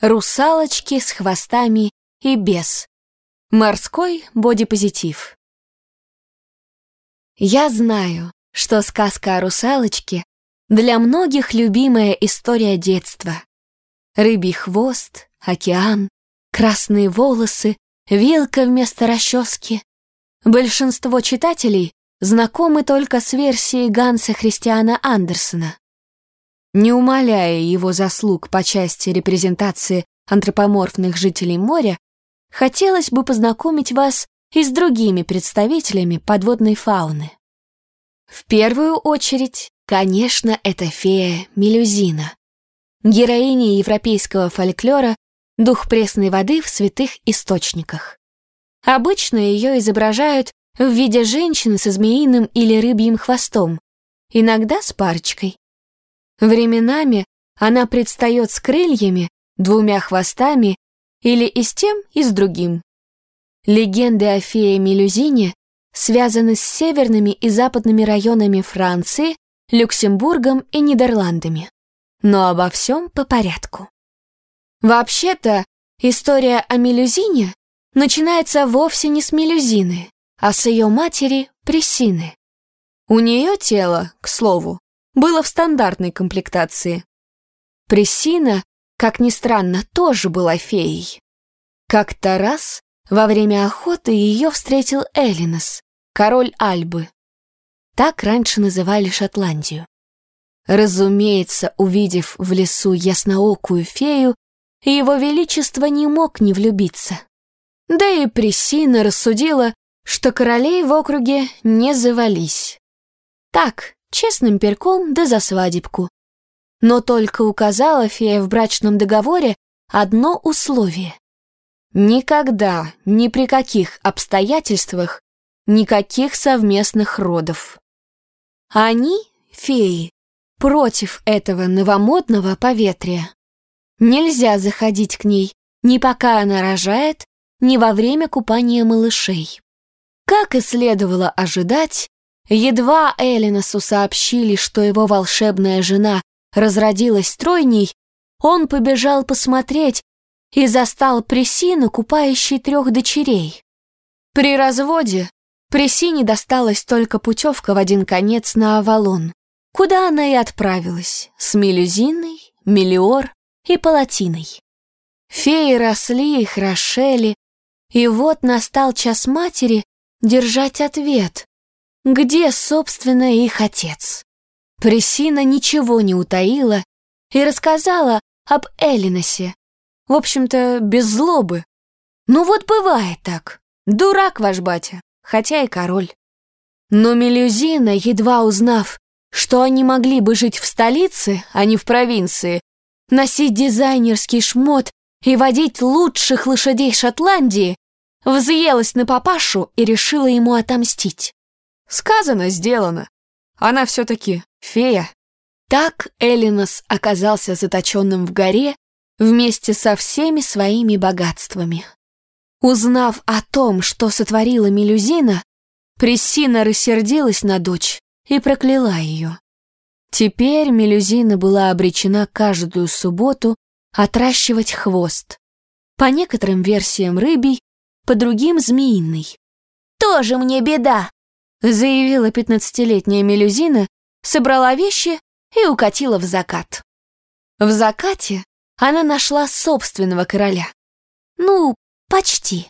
Русалочки с хвостами и без. Морской бодипозитив. Я знаю, что сказка о русалочке для многих любимая история детства. Рыбий хвост, океан, красные волосы, вилка вместо расчески. Большинство читателей знакомы только с версией Ганса Христиана Андерсена. Не умаляя его заслуг по части репрезентации антропоморфных жителей моря, хотелось бы познакомить вас и с другими представителями подводной фауны. В первую очередь, конечно, это фея Мелюзина, героиня европейского фольклора, дух пресной воды в святых источниках. Обычно ее изображают в виде женщины со змеиным или рыбьим хвостом, иногда с парочкой. Временами она предстает с крыльями, двумя хвостами или и с тем, и с другим. Легенды о фее Мелюзине связаны с северными и западными районами Франции, Люксембургом и Нидерландами. Но обо всем по порядку. Вообще-то, история о Мелюзине начинается вовсе не с Мелюзины, а с ее матери Пресины. У нее тело, к слову, было в стандартной комплектации. Прессина, как ни странно, тоже была феей. Как-то раз во время охоты ее встретил Элинос, король Альбы. Так раньше называли Шотландию. Разумеется, увидев в лесу ясноокую фею, его величество не мог не влюбиться. Да и Прессина рассудила, что королей в округе не завались. Так, честным перком да за свадебку. Но только указала фея в брачном договоре одно условие. Никогда, ни при каких обстоятельствах, никаких совместных родов. Они, феи, против этого новомодного поветрия. Нельзя заходить к ней ни пока она рожает, ни во время купания малышей. Как и следовало ожидать, Едва Элиносу сообщили, что его волшебная жена разродилась тройней, он побежал посмотреть и застал Пресину, купающей трех дочерей. При разводе Пресине досталась только путевка в один конец на Авалон, куда она и отправилась с Мелюзиной, Мелиор и Палатиной. Феи росли и хорошели, и вот настал час матери держать ответ, где, собственно, их отец? Пресина ничего не утаила и рассказала об Элиносе. В общем-то, без злобы. Ну вот бывает так. Дурак ваш батя, хотя и король. Но Мелюзина, едва узнав, что они могли бы жить в столице, а не в провинции, носить дизайнерский шмот и водить лучших лошадей Шотландии, взъелась на папашу и решила ему отомстить. Сказано, сделано. Она все-таки фея. Так Элинос оказался заточенным в горе вместе со всеми своими богатствами. Узнав о том, что сотворила Мелюзина, Прессина рассердилась на дочь и прокляла ее. Теперь Мелюзина была обречена каждую субботу отращивать хвост. По некоторым версиям рыбий, по другим змеиный. «Тоже мне беда!» Заявила пятнадцатилетняя Мелюзина, собрала вещи и укатила в закат. В закате она нашла собственного короля. Ну, почти.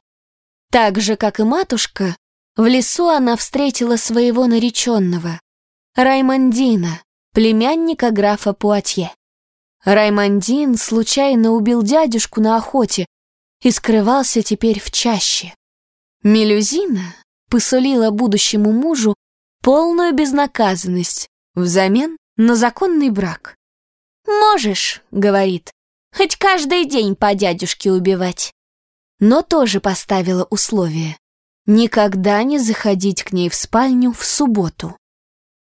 Так же, как и матушка, в лесу она встретила своего нареченного, Раймондина, племянника графа Пуатье. Раймондин случайно убил дядюшку на охоте и скрывался теперь в чаще. Мелюзина посулила будущему мужу полную безнаказанность взамен на законный брак. «Можешь», — говорит, — «хоть каждый день по дядюшке убивать». Но тоже поставила условие — никогда не заходить к ней в спальню в субботу.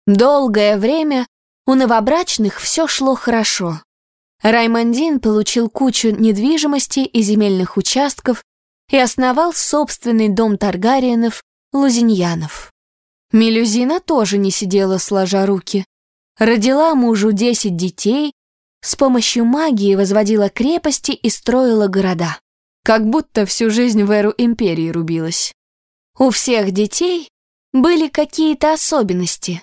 Долгое время у новобрачных все шло хорошо. Раймондин получил кучу недвижимости и земельных участков и основал собственный дом Таргариенов Лузиньянов. Мелюзина тоже не сидела сложа руки. Родила мужу десять детей, с помощью магии возводила крепости и строила города. Как будто всю жизнь в эру империи рубилась. У всех детей были какие-то особенности,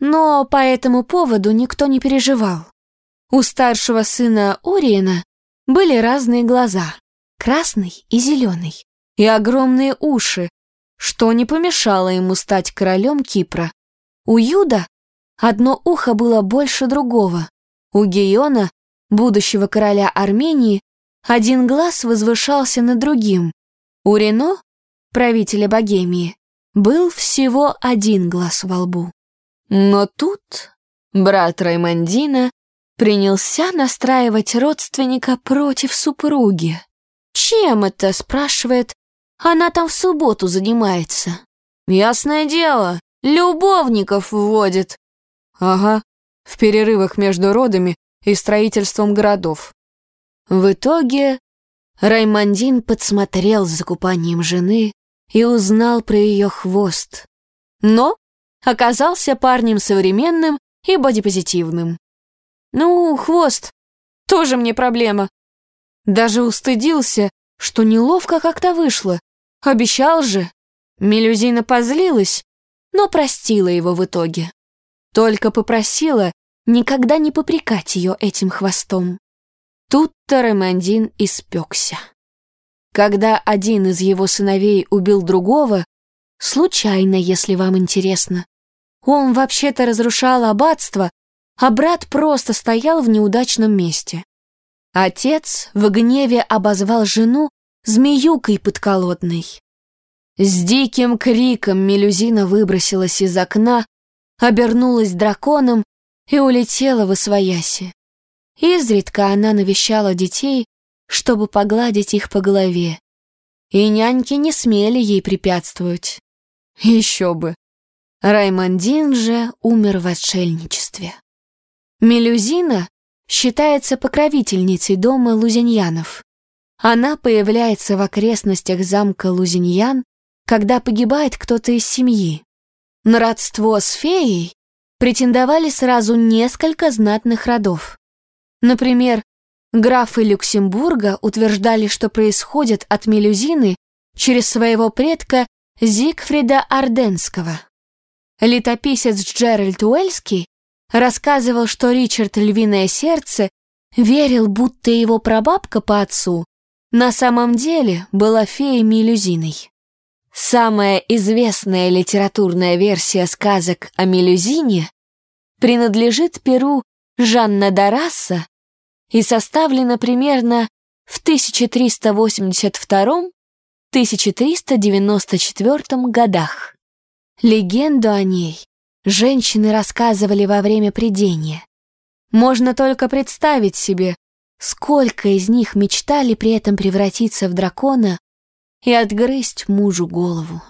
но по этому поводу никто не переживал. У старшего сына Ориена были разные глаза, красный и зеленый, и огромные уши, что не помешало ему стать королем Кипра. У Юда одно ухо было больше другого. У Гейона, будущего короля Армении, один глаз возвышался над другим. У Рено, правителя Богемии, был всего один глаз во лбу. Но тут брат Раймондина принялся настраивать родственника против супруги. «Чем это?» — спрашивает. «Она там в субботу занимается». «Ясное дело, любовников вводит». «Ага, в перерывах между родами и строительством городов». В итоге Раймондин подсмотрел за купанием жены и узнал про ее хвост. Но оказался парнем современным и бодипозитивным. Ну, хвост, тоже мне проблема. Даже устыдился, что неловко как-то вышло. Обещал же. Мелюзина позлилась, но простила его в итоге. Только попросила никогда не попрекать ее этим хвостом. Тут-то Ремандин испекся. Когда один из его сыновей убил другого, случайно, если вам интересно, он вообще-то разрушал аббатство, а брат просто стоял в неудачном месте. Отец в гневе обозвал жену змеюкой подколодной. С диким криком Мелюзина выбросилась из окна, обернулась драконом и улетела в освояси. Изредка она навещала детей, чтобы погладить их по голове. И няньки не смели ей препятствовать. Еще бы. Раймондин же умер в отшельничестве. Мелюзина считается покровительницей дома Лузиньянов. Она появляется в окрестностях замка Лузиньян, когда погибает кто-то из семьи. На родство с феей претендовали сразу несколько знатных родов. Например, Графы Люксембурга утверждали, что происходит от Мелюзины через своего предка Зигфрида Арденского. Летописец Джеральд Уэльский рассказывал, что Ричард Львиное Сердце верил, будто его прабабка по отцу на самом деле была феей Мелюзиной. Самая известная литературная версия сказок о Мелюзине принадлежит перу Жанна Дарасса и составлена примерно в 1382-1394 годах. Легенду о ней женщины рассказывали во время придения. Можно только представить себе, сколько из них мечтали при этом превратиться в дракона и отгрызть мужу голову.